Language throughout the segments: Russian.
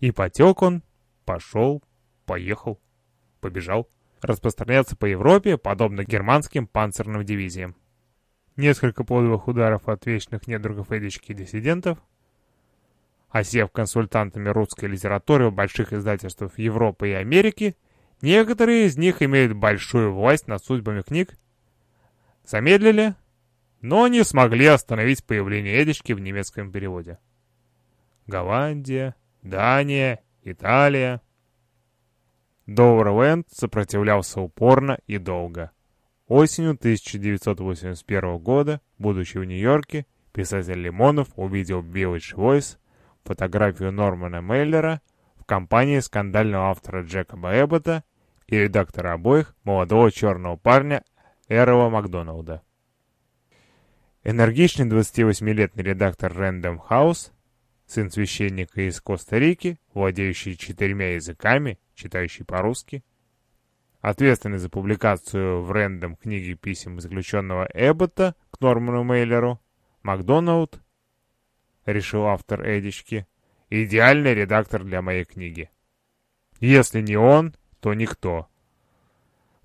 И потек он, пошел, поехал, побежал, распространяться по Европе, подобно германским панцирным дивизиям. Несколько подовых ударов от вечных недругов Эдички и диссидентов, осев консультантами русской литературы в больших издательствах Европы и Америки, некоторые из них имеют большую власть над судьбами книг, замедлили, но не смогли остановить появление Эдички в немецком переводе. Голландия, Дания, Италия. Доуэрленд сопротивлялся упорно и долго. Осенью 1981 года, будучи в Нью-Йорке, писатель Лимонов увидел Village Voice фотографию Нормана Мейлера в компании скандального автора Джекоба Эббота и редактора обоих, молодого черного парня Эрола Макдоналда. Энергичный 28-летний редактор Random House сын священника из Коста-Рики, владеющий четырьмя языками, читающий по-русски, ответственный за публикацию в рендом книги писем заключенного Эббота к Норману Мейлеру, Макдоналд, решил автор Эдички, идеальный редактор для моей книги. Если не он, то никто.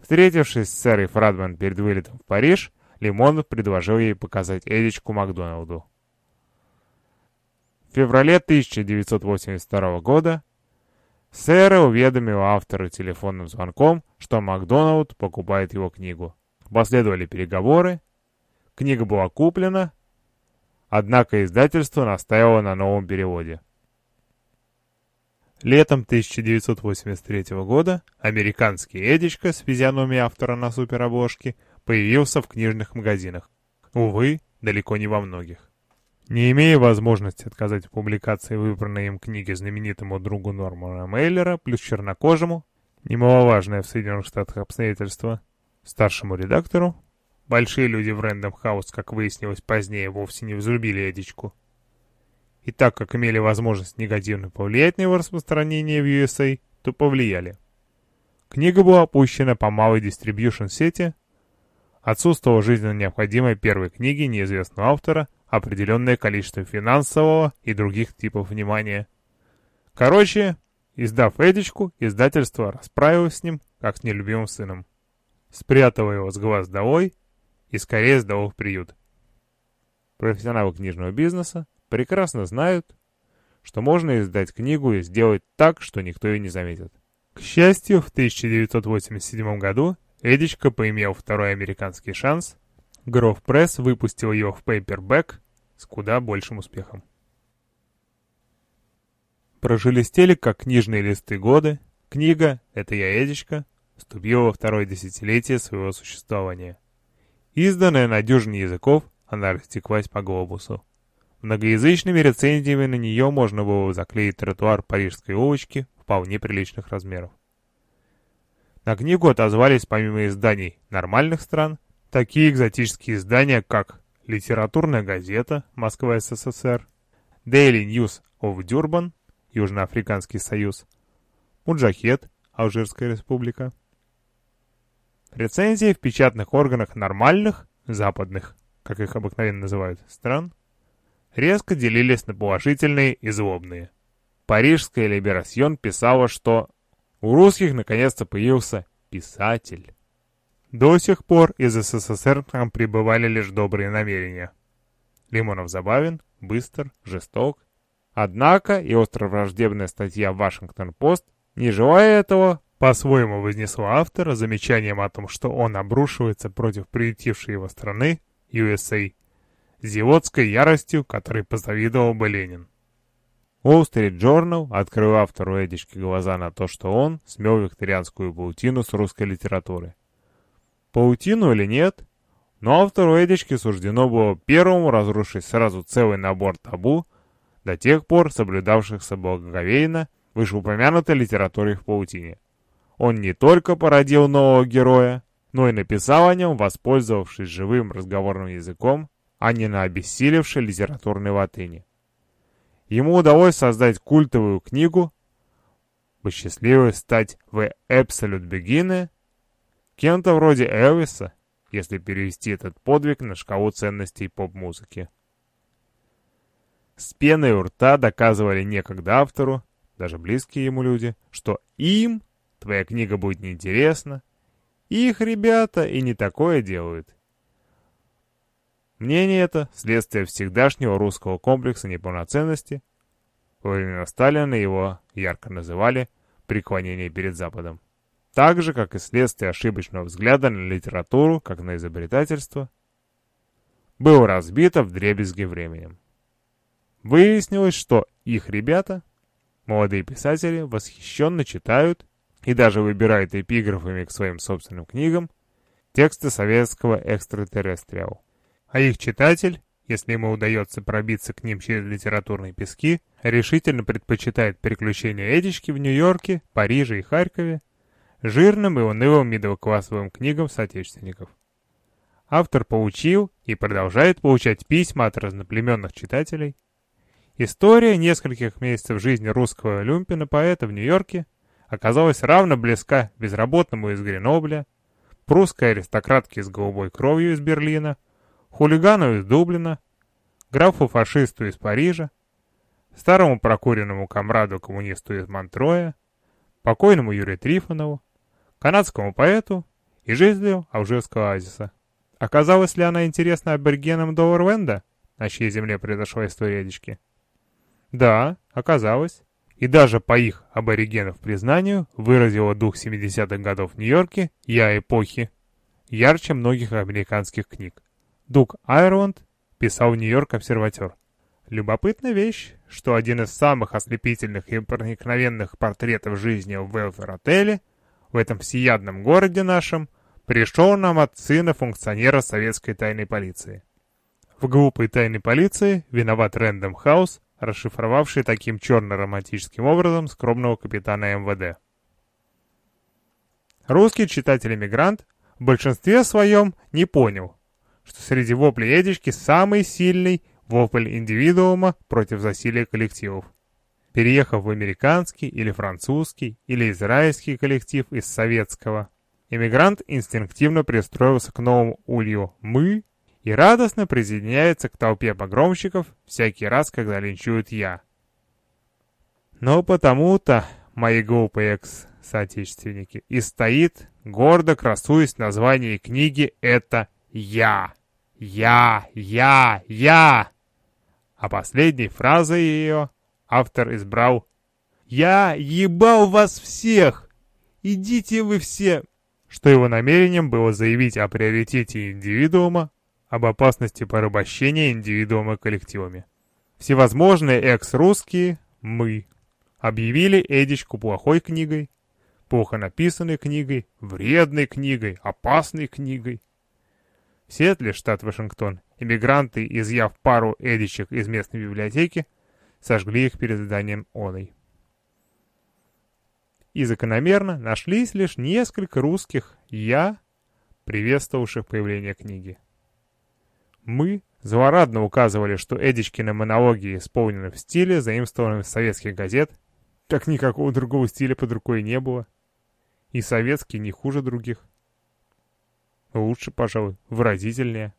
Встретившись с Сэрой Фрадман перед вылетом в Париж, Лимонов предложил ей показать Эдичку Макдоналду. В феврале 1982 года Сэра уведомила автора телефонным звонком, что Макдоналд покупает его книгу. Последовали переговоры, книга была куплена, однако издательство настаивало на новом переводе. Летом 1983 года американский Эдичка с физиономией автора на суперобложке появился в книжных магазинах. Увы, далеко не во многих. Не имея возможности отказать в публикации выбранной им книги знаменитому другу Нормана Мейлера, плюс чернокожему, немаловажное в Соединенных Штатах обстоятельство, старшему редактору, большие люди в Рэндом Хаус, как выяснилось позднее, вовсе не взлюбили Эдичку. И так как имели возможность негативно повлиять на его распространение в USA, то повлияли. Книга была опущена по малой дистрибьюшн сети, отсутствовала жизненно необходимой первой книги неизвестного автора – определенное количество финансового и других типов внимания. Короче, издав Эдичку, издательство расправилось с ним, как с нелюбимым сыном. Спрятало его с глаз долой и скорее сдало в приют. Профессионалы книжного бизнеса прекрасно знают, что можно издать книгу и сделать так, что никто ее не заметит. К счастью, в 1987 году Эдичка поимел второй американский шанс. Гроф Пресс выпустил его в пейпербэк с куда большим успехом. Прожелестели, как книжные листы годы. Книга «Это я, Эдичка» вступила во второе десятилетие своего существования. Изданная на дюжине языков, она растеклась по глобусу. Многоязычными рецензиями на нее можно было заклеить тротуар парижской улочки вполне приличных размеров. На книгу отозвались помимо изданий нормальных стран, такие экзотические издания, как Литературная газета «Москва СССР», Daily News of Durban, Южноафриканский союз, Муджахет, Алжирская республика. Рецензии в печатных органах нормальных, западных, как их обыкновенно называют, стран, резко делились на положительные и злобные. Парижская Либерасьон писала, что у русских наконец-то появился писатель. До сих пор из СССР к нам прибывали лишь добрые намерения. Лимонов забавен, быстр, жесток. Однако и островраждебная статья Вашингтон-Пост, не желая этого, по-своему вознесла автора замечанием о том, что он обрушивается против приютившей его страны, USA, зевотской яростью, которой позавидовал бы Ленин. Wall Street Journal открыл автору Эдички глаза на то, что он смел викторианскую паутину с русской литературы паутину или нет, но автору Эдички суждено было первому разрушить сразу целый набор табу, до тех пор соблюдавшихся благоговейно вышеупомянутой литературе в паутине. Он не только породил нового героя, но и написал о нем, воспользовавшись живым разговорным языком, а не на обессилевшей литературной латыни. Ему удалось создать культовую книгу, посчастливилось стать в Absolute Beginner Кем-то вроде Элвиса, если перевести этот подвиг на шкалу ценностей поп-музыки. С пеной у рта доказывали некогда автору, даже близкие ему люди, что им твоя книга будет неинтересна. Их ребята и не такое делают. Мнение это – следствие всегдашнего русского комплекса неполноценности. Во времена Сталина его ярко называли «преклонение перед Западом». Так же, как и следствие ошибочного взгляда на литературу, как на изобретательство, было разбито в дребезги временем. Выяснилось, что их ребята, молодые писатели, восхищенно читают и даже выбирают эпиграфами к своим собственным книгам тексты советского экстратеррестриал. А их читатель, если ему удается пробиться к ним через литературные пески, решительно предпочитает приключения Эдички в Нью-Йорке, Париже и Харькове жирным и унылым медово-классовым книгам соотечественников. Автор получил и продолжает получать письма от разноплеменных читателей. История нескольких месяцев жизни русского люмпина поэта в Нью-Йорке оказалась равно близка безработному из Гренобля, прусской аристократке с голубой кровью из Берлина, хулигану из Дублина, графу-фашисту из Парижа, старому прокуренному комраду-коммунисту из Монтроя, покойному Юрию Трифонову, канадскому поэту и жителю Алжирского оазиса. Оказалась ли она интересна аборигенам Доуэрвенда, на чьей земле произошла история речки? Да, оказалось. И даже по их аборигенов признанию выразила дух 70-х годов в Нью-Йорке «Я эпохи» ярче многих американских книг. Дуг Айрланд писал в Нью-Йорк обсерватер. Любопытная вещь, что один из самых ослепительных и проникновенных портретов жизни в Велфер-отеле, в этом всеядном городе нашем, пришел нам от сына функционера советской тайной полиции. В глупой тайной полиции виноват Рэндом Хаус, расшифровавший таким черно-романтическим образом скромного капитана МВД. Русский читатель-эмигрант в большинстве своем не понял, что среди воплей Эдички самый сильный вопль индивидуума против засилия коллективов. Переехав в американский или французский или израильский коллектив из советского, иммигрант инстинктивно пристроился к новому улью «мы» и радостно присоединяется к толпе погромщиков всякий раз, когда линчуют «я». Но потому-то, мои глупые экс-соотечественники, и стоит, гордо красуясь название книги «Это «Я». «Я, я, я». А последней фразой ее автор избрал «Я ебал вас всех! Идите вы все!» Что его намерением было заявить о приоритете индивидуума, об опасности порабощения индивидуума коллективами. Всевозможные экс-русские «мы» объявили Эдичку плохой книгой, плохо написанной книгой, вредной книгой, опасной книгой. В Сиэтле, штат Вашингтон, эмигранты, изъяв пару эдичек из местной библиотеки, сожгли их перед зданием Оной. И закономерно нашлись лишь несколько русских «я», приветствовавших появление книги. Мы злорадно указывали, что Эдичкины монологи исполнены в стиле, заимствованном из советских газет, как никакого другого стиля под рукой не было, и советский не хуже других. Лучше, пожалуй, выразительнее.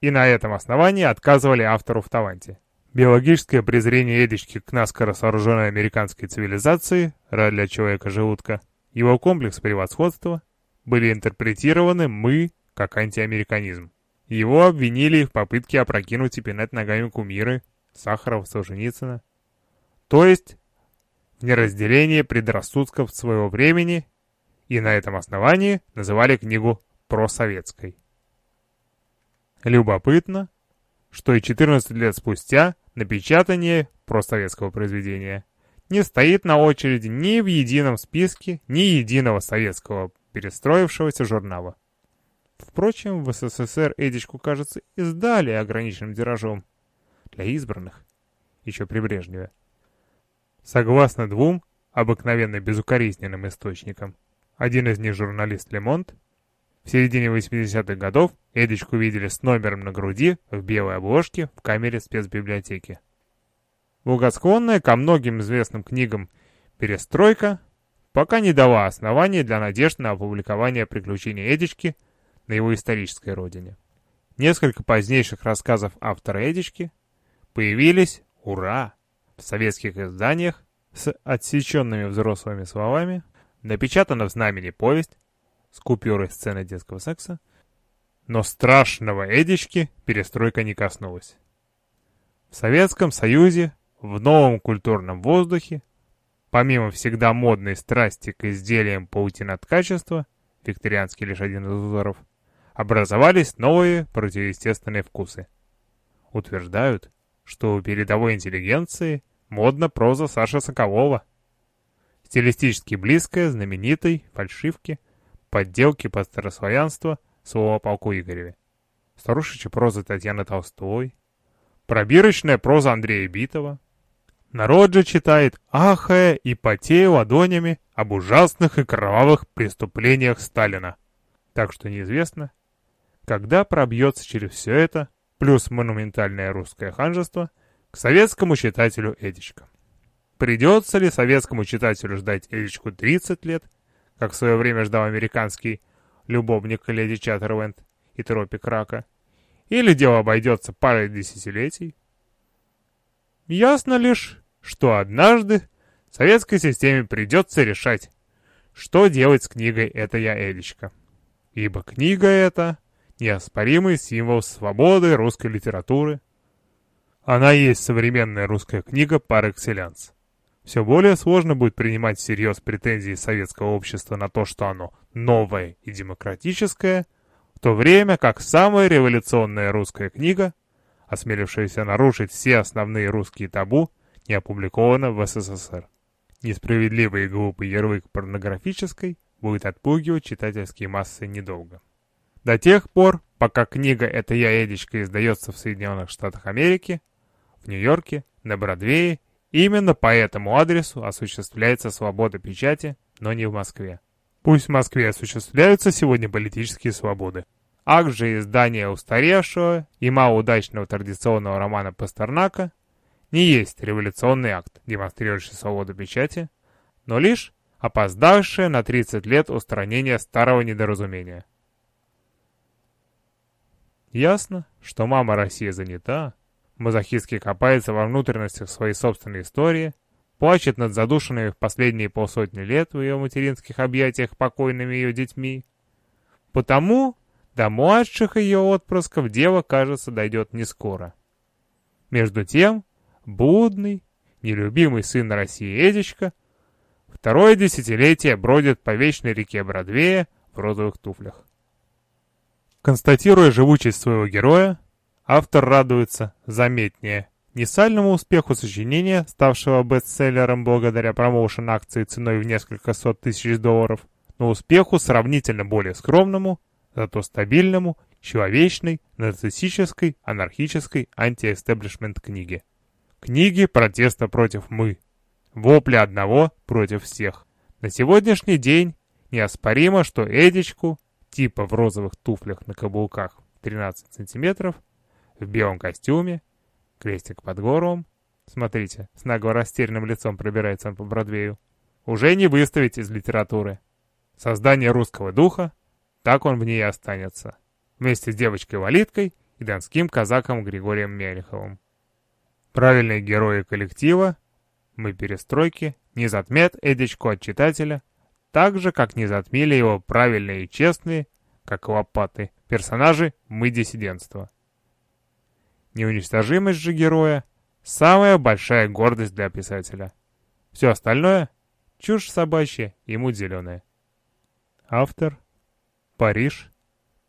И на этом основании отказывали автору в таланте. Биологическое презрение Эдички к наскоро сооруженной американской цивилизации, рай для человека желудка, его комплекс превосходства были интерпретированы мы как антиамериканизм. Его обвинили в попытке опрокинуть и пинать ногами кумиры Сахарова, Солженицына. То есть в неразделении предрассудков своего времени и на этом основании называли книгу просоветской. Любопытно, что и 14 лет спустя напечатание просоветского произведения не стоит на очереди ни в едином списке ни единого советского перестроившегося журнала. Впрочем, в СССР Эдичку, кажется, издали ограниченным тиражом для избранных, еще при Брежневе. Согласно двум обыкновенно безукоризненным источникам, один из них журналист Лемонт, в середине 80-х годов Эдичку видели с номером на груди в белой обложке в камере спецбиблиотеки. Благосклонная ко многим известным книгам «Перестройка» пока не дала оснований для надежд на опубликование приключений Эдички на его исторической родине. Несколько позднейших рассказов автора Эдички появились, ура, в советских изданиях с отсеченными взрослыми словами, напечатана в знамени повесть с купюрой сцены детского секса, но страшного Эдички перестройка не коснулась. В Советском Союзе, в новом культурном воздухе, помимо всегда модной страсти к изделиям паутиноткачества, викторианский лишь один из узоров, образовались новые противоестественные вкусы. Утверждают, что у передовой интеллигенции модна проза Саши Соколова. Стилистически близкая знаменитой фальшивке, подделки под старославянство слова полку Игореве. Старушечья проза Татьяны Толстой, пробирочная проза Андрея Битова. Народ же читает, ахая и потея ладонями об ужасных и кровавых преступлениях Сталина. Так что неизвестно, когда пробьется через все это, плюс монументальное русское ханжество, к советскому читателю Эдичка. Придется ли советскому читателю ждать Эдичку 30 лет, как в свое время ждал американский любовник леди Чаттервенд и тропик рака, или дело обойдется парой десятилетий? Ясно лишь, что однажды советской системе придется решать, что делать с книгой «Это я, Эдичка». Ибо книга эта — неоспоримый символ свободы русской литературы. Она есть современная русская книга par excellence. Все более сложно будет принимать всерьез претензии советского общества на то, что оно новое и демократическое, в то время как самая революционная русская книга, осмелившаяся нарушить все основные русские табу, не опубликована в СССР. Несправедливый и глупый ярлык порнографической будет отпугивать читательские массы недолго. До тех пор, пока книга «Это я, Эдичка» издается в Соединенных Штатах Америки, в Нью-Йорке, на Бродвее Именно по этому адресу осуществляется свобода печати, но не в Москве. Пусть в Москве осуществляются сегодня политические свободы. Акт же издания устаревшего и малоудачного традиционного романа Пастернака не есть революционный акт, демонстрирующий свободу печати, но лишь опоздавшее на 30 лет устранение старого недоразумения. Ясно, что мама Россия занята, мазохистски копается во внутренностях своей собственной истории, плачет над задушенными в последние полсотни лет в ее материнских объятиях покойными ее детьми. Потому до младших ее отпрысков дело, кажется, дойдет не скоро. Между тем, блудный, нелюбимый сын России Эдичка второе десятилетие бродит по вечной реке Бродвея в розовых туфлях. Констатируя живучесть своего героя, Автор радуется, заметнее, не сальному успеху сочинения, ставшего бестселлером благодаря промоушен акции ценой в несколько сот тысяч долларов, но успеху сравнительно более скромному, зато стабильному, человечной, нацистической, анархической антиэстеблишмент книги. Книги протеста против «мы». Вопли одного против всех. На сегодняшний день неоспоримо, что Эдичку, типа в розовых туфлях на каблуках 13 сантиметров, в белом костюме, крестик под горлом. Смотрите, с нагло растерянным лицом пробирается он по Бродвею. Уже не выставить из литературы. Создание русского духа, так он в ней и останется. Вместе с девочкой-валиткой и донским казаком Григорием Мелеховым. Правильные герои коллектива, мы перестройки, не затмят Эдичку от читателя, так же, как не затмили его правильные и честные, как лопаты, персонажи «Мы диссидентство». Неуничтожимость же героя — самая большая гордость для писателя. Все остальное — чушь собачья и муть зеленая. Автор. Париж.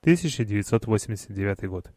1989 год.